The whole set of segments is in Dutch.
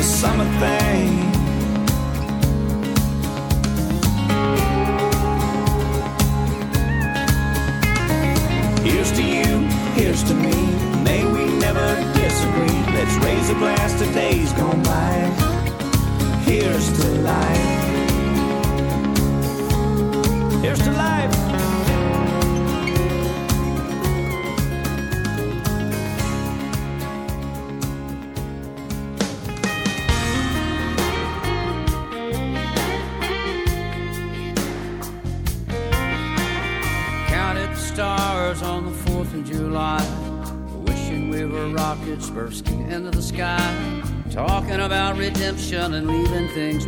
a summer thing.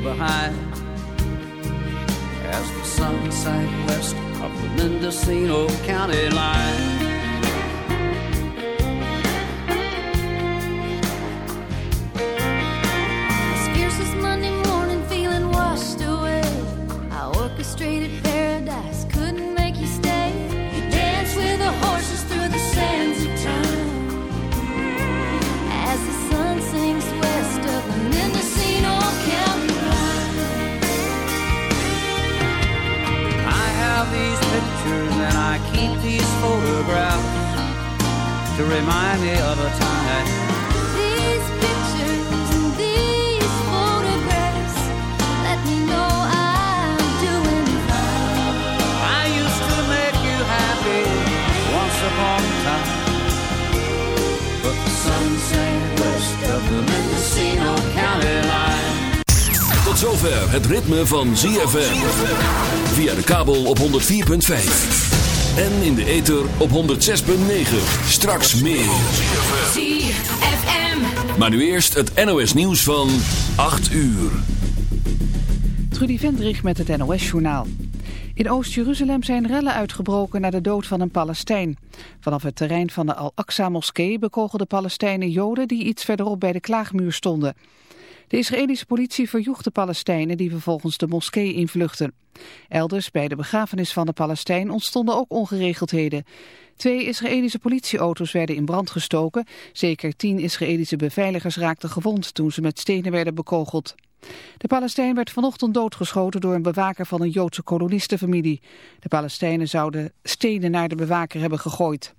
Behind. Van ZFM. Via de kabel op 104.5. En in de ether op 106.9. Straks meer. ZFM. Maar nu eerst het NOS nieuws van 8 uur. Trudy Vendrich met het NOS-journaal. In Oost-Jeruzalem zijn rellen uitgebroken na de dood van een Palestijn. Vanaf het terrein van de Al-Aqsa-moskee bekogelden Palestijnen Joden die iets verderop bij de klaagmuur stonden. De Israëlische politie verjoeg de Palestijnen die vervolgens de moskee invluchten. Elders bij de begrafenis van de Palestijn ontstonden ook ongeregeldheden. Twee Israëlische politieauto's werden in brand gestoken. Zeker tien Israëlische beveiligers raakten gewond toen ze met stenen werden bekogeld. De Palestijn werd vanochtend doodgeschoten door een bewaker van een Joodse kolonistenfamilie. De Palestijnen zouden stenen naar de bewaker hebben gegooid.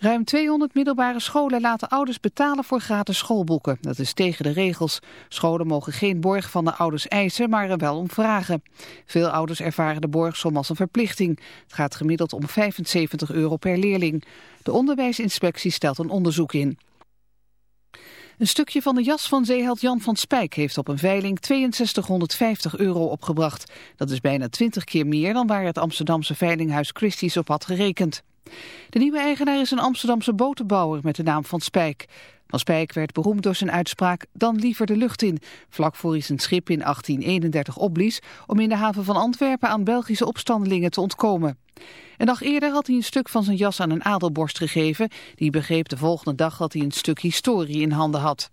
Ruim 200 middelbare scholen laten ouders betalen voor gratis schoolboeken. Dat is tegen de regels. Scholen mogen geen borg van de ouders eisen, maar er wel om vragen. Veel ouders ervaren de borgsom als een verplichting. Het gaat gemiddeld om 75 euro per leerling. De onderwijsinspectie stelt een onderzoek in. Een stukje van de jas van zeeheld Jan van Spijk heeft op een veiling 6250 euro opgebracht. Dat is bijna 20 keer meer dan waar het Amsterdamse veilinghuis Christie's op had gerekend. De nieuwe eigenaar is een Amsterdamse botenbouwer met de naam Van Spijk. Van Spijk werd beroemd door zijn uitspraak dan liever de lucht in, vlak voor hij zijn schip in 1831 opblies om in de haven van Antwerpen aan Belgische opstandelingen te ontkomen. Een dag eerder had hij een stuk van zijn jas aan een adelborst gegeven, die begreep de volgende dag dat hij een stuk historie in handen had.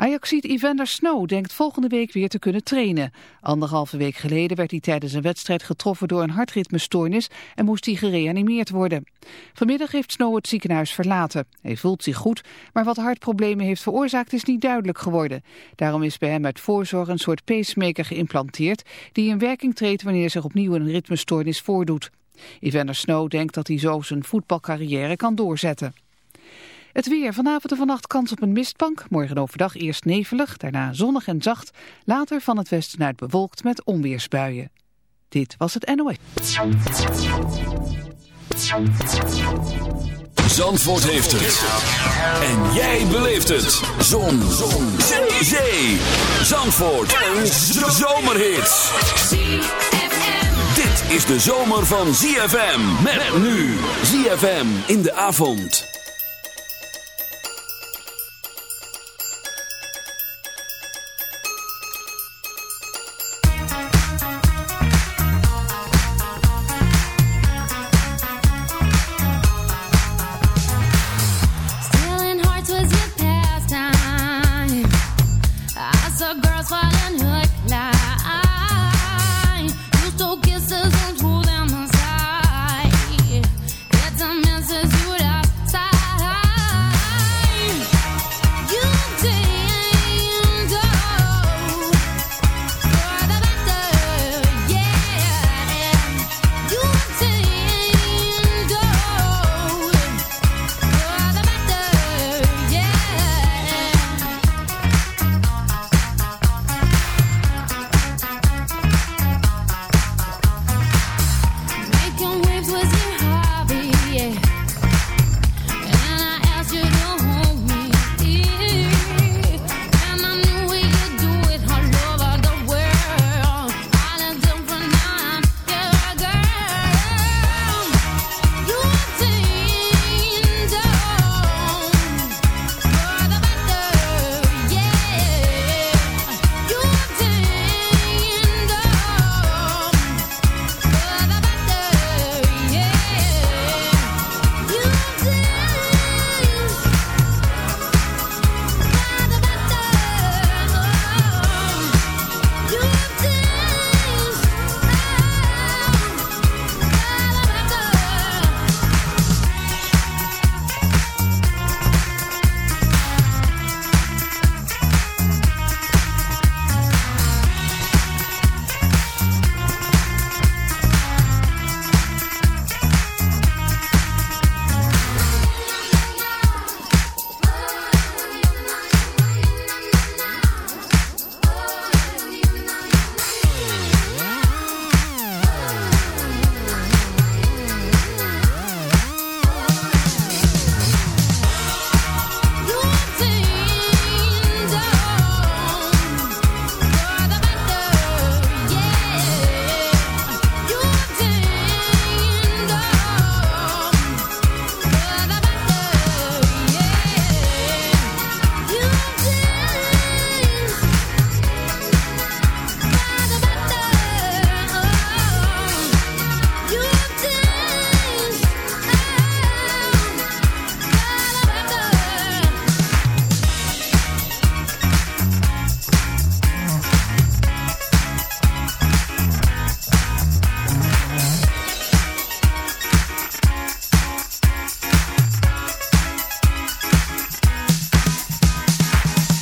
Ajaxiet Evander Snow denkt volgende week weer te kunnen trainen. Anderhalve week geleden werd hij tijdens een wedstrijd getroffen door een hartritmestoornis en moest hij gereanimeerd worden. Vanmiddag heeft Snow het ziekenhuis verlaten. Hij voelt zich goed, maar wat hartproblemen heeft veroorzaakt is niet duidelijk geworden. Daarom is bij hem uit voorzorg een soort pacemaker geïmplanteerd die in werking treedt wanneer zich opnieuw een ritmestoornis voordoet. Evander Snow denkt dat hij zo zijn voetbalcarrière kan doorzetten. Het weer. Vanavond en vannacht kans op een mistbank. Morgen overdag eerst nevelig, daarna zonnig en zacht. Later van het westen uit bewolkt met onweersbuien. Dit was het NOS. Zandvoort heeft het. En jij beleeft het. Zon. Zon. Zee. Zee. Zandvoort. Een zomerhit. Dit is de zomer van ZFM. Met nu. ZFM in de avond.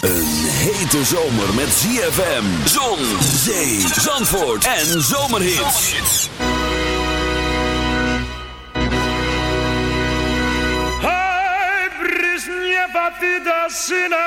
Een hete zomer met ZFM, zon, zee, zandvoort en zomerhits. Ti da sine.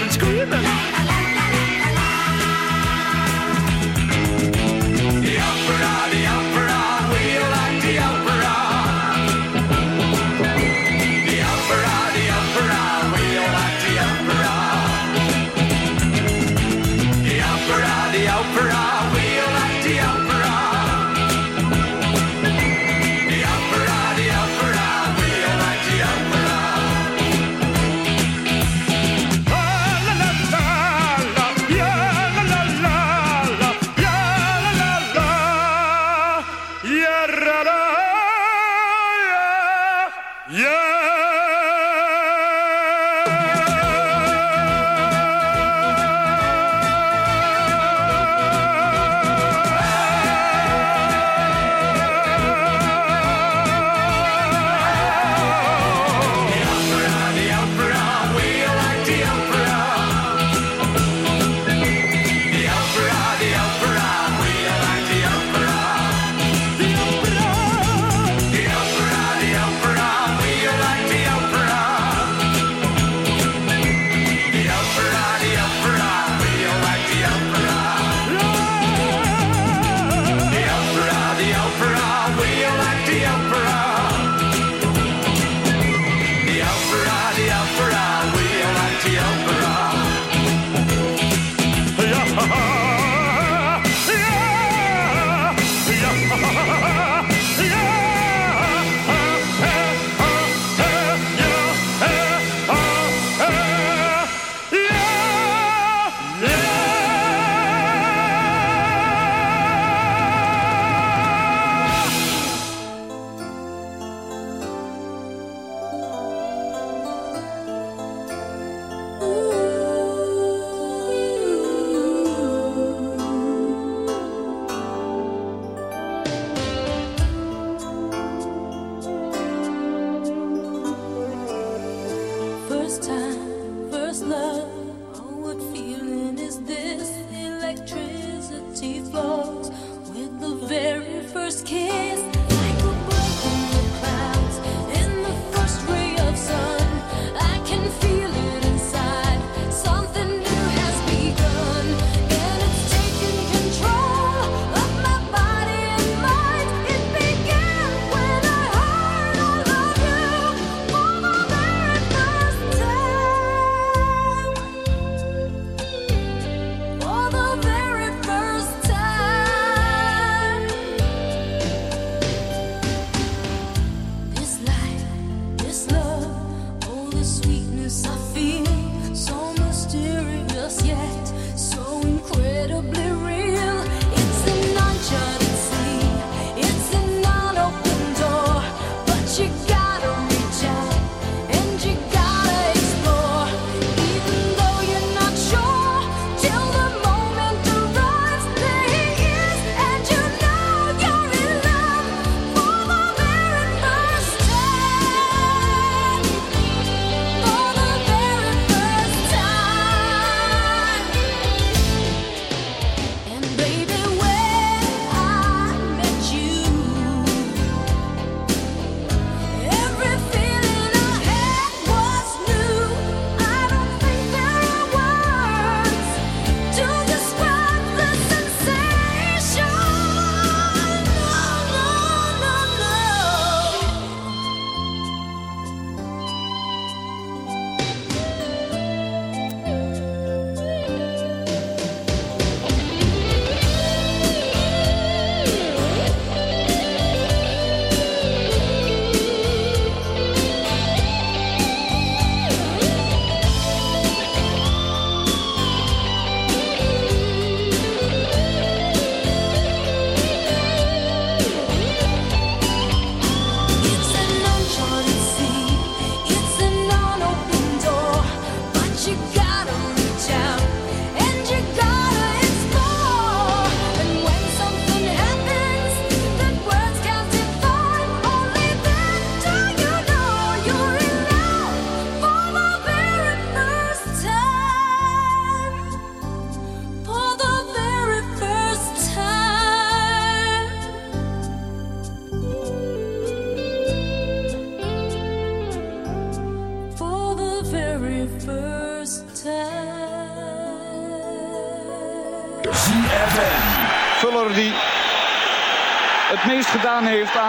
and screaming.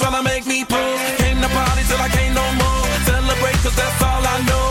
tryna make me pull, Came to party till I can't no more. Celebrate, cause that's all I know.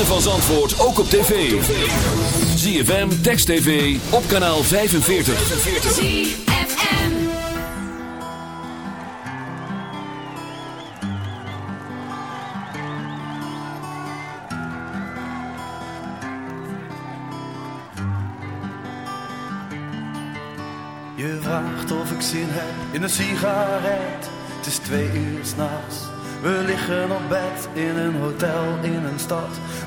Ritme van Zandvoort ook op tv. ZFM, Text TV, op kanaal 45. ZFM. Je vraagt of ik zin heb in een sigaret. Het is twee uur s'nachts. We liggen op bed in een hotel in een stad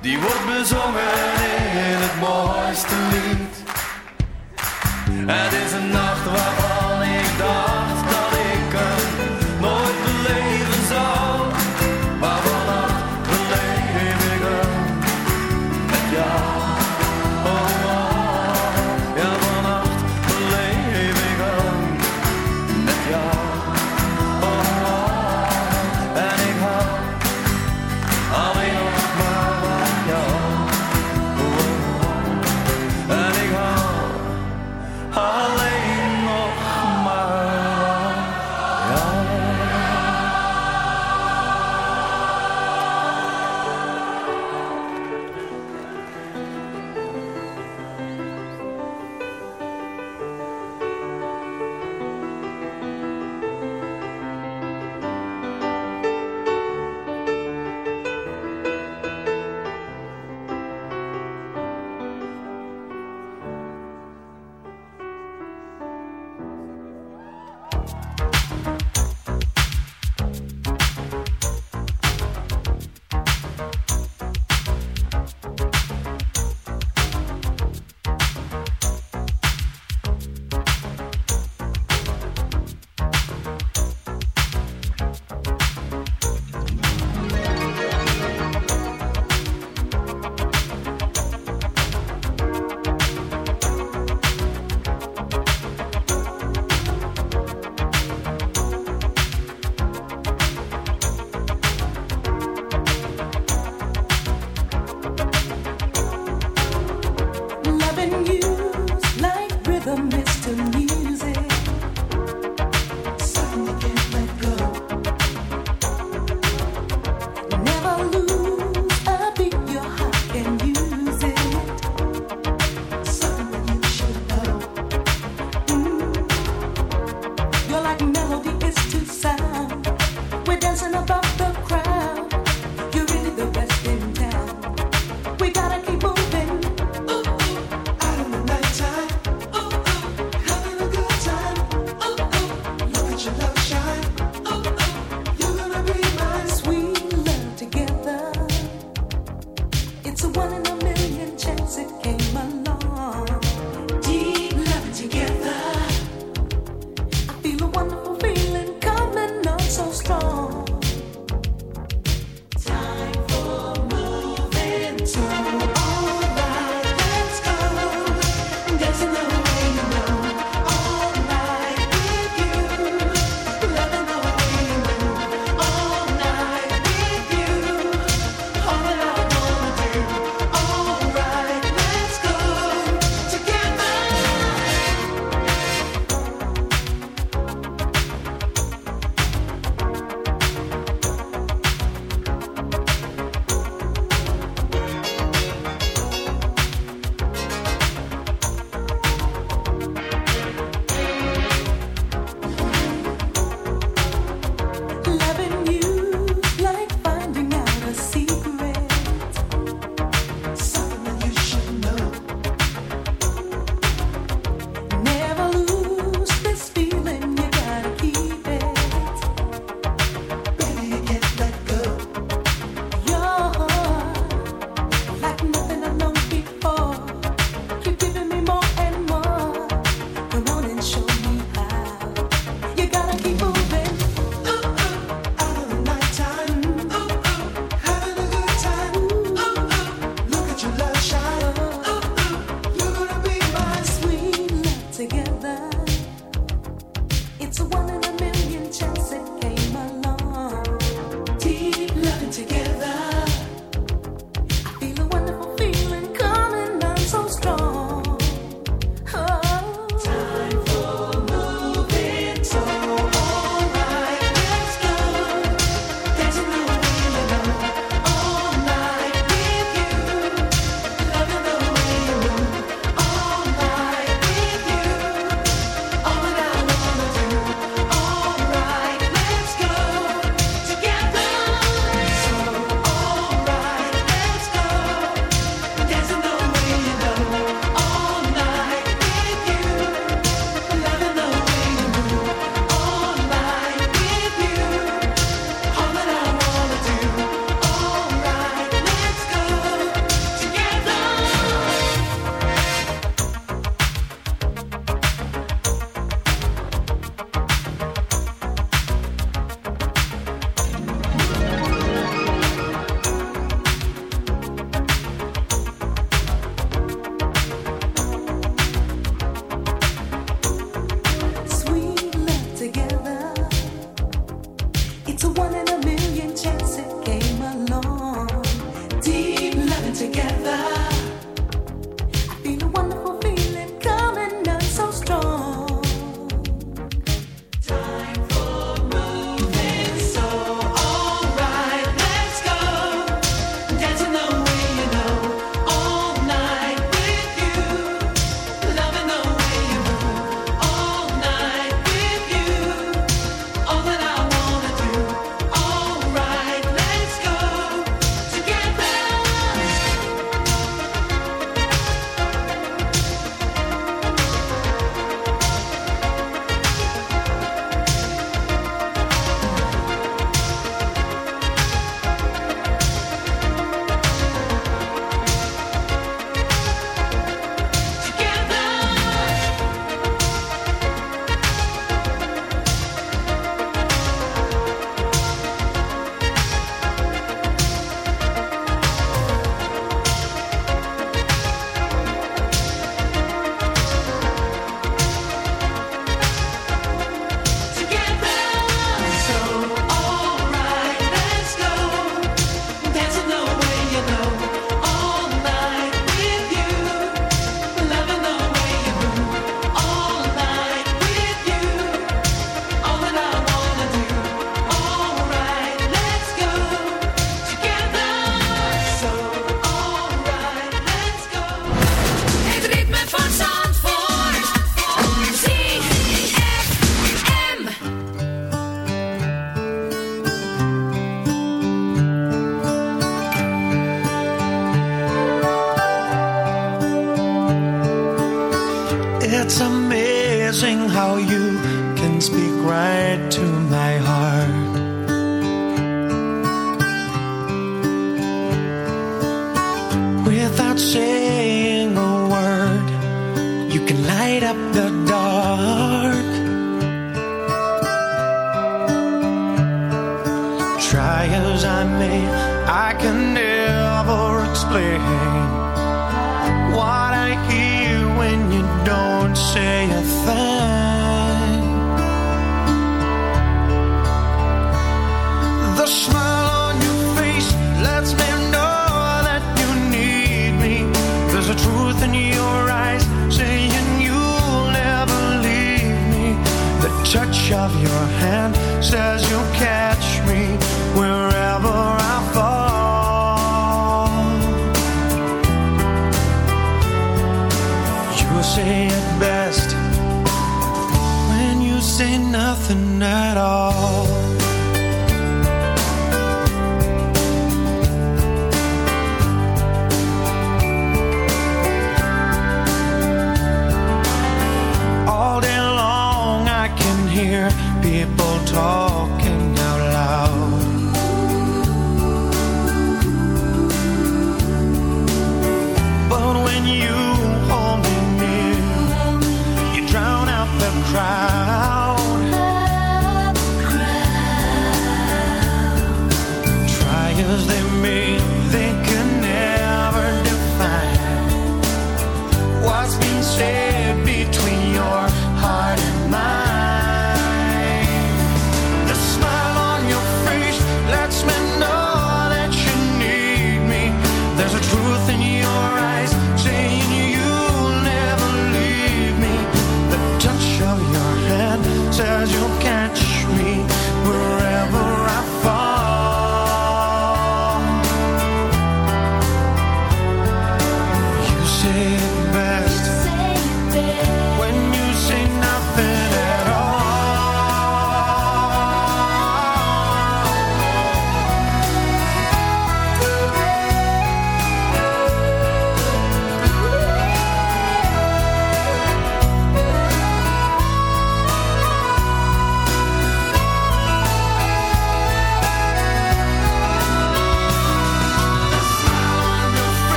Die wordt bezongen in het mooiste lied. Het is een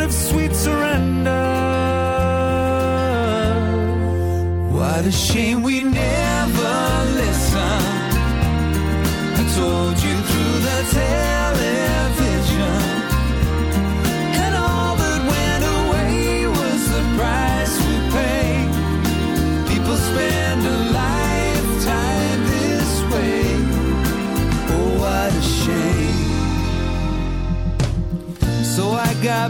sound of sweet surrender. What a shame we never listened. I told you through the television. And all that went away was the price we pay. People spend a lifetime this way. Oh, what a shame. So I got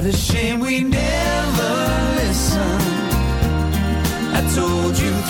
What a shame we never listened. I told you.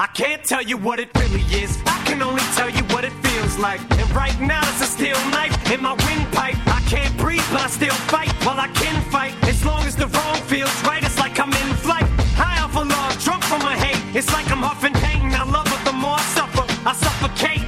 I can't tell you what it really is. I can only tell you what it feels like. And right now it's a steel knife in my windpipe. I can't breathe, but I still fight. While I can fight, as long as the wrong feels right, it's like I'm in flight. High off a log, drunk from my hate. It's like I'm huffing pain. I love it the more I suffer. I suffocate.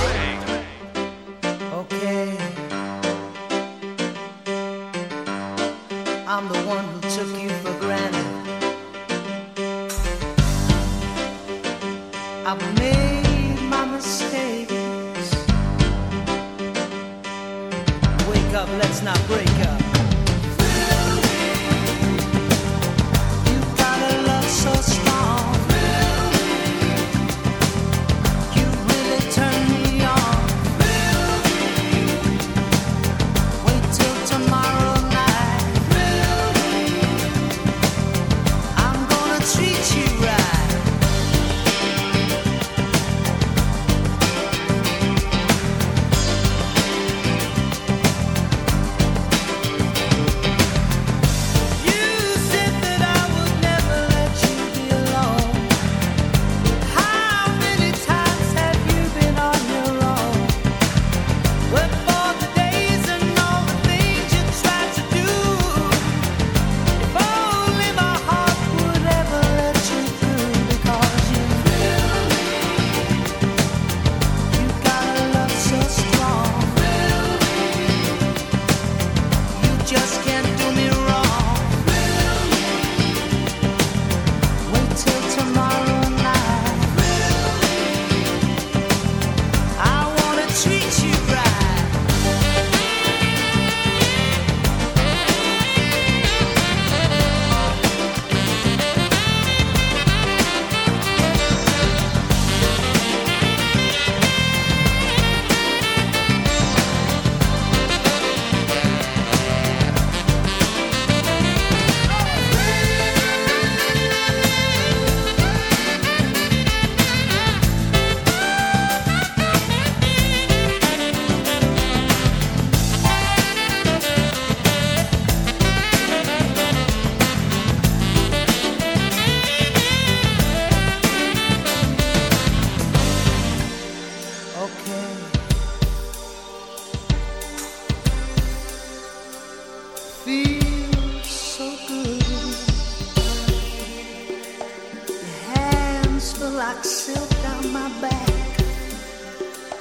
like silk on my back.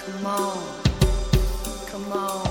Come on, come on.